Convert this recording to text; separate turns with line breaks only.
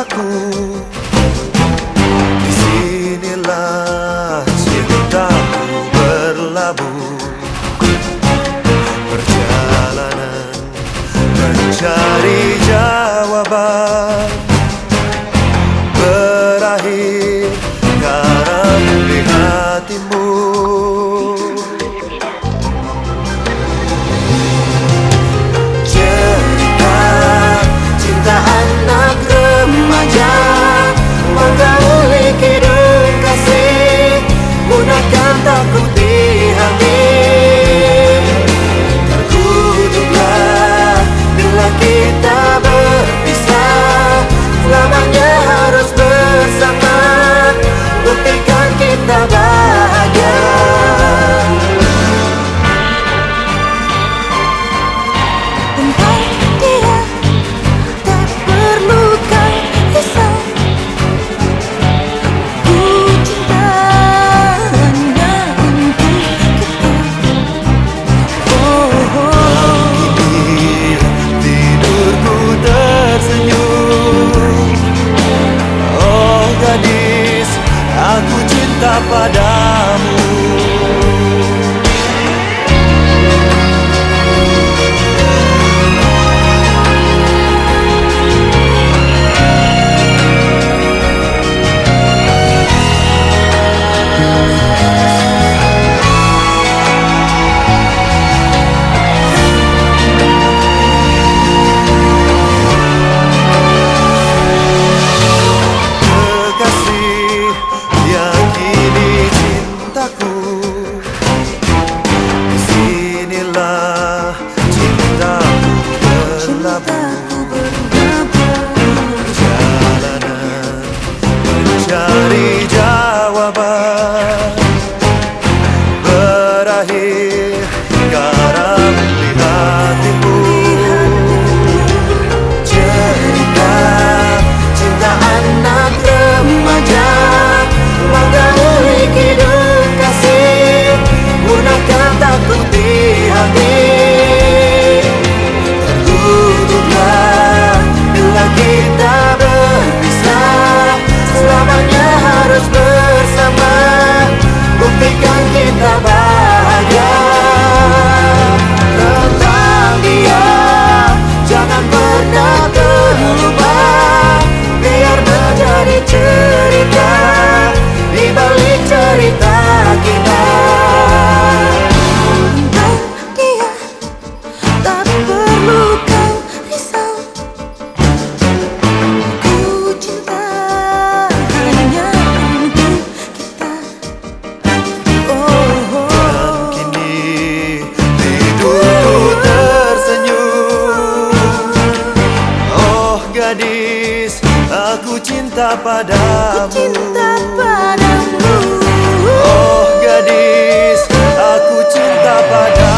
ako tak cinta
padamu. Aku cinta padamu.
Oh
gadis, aku cinta padamu.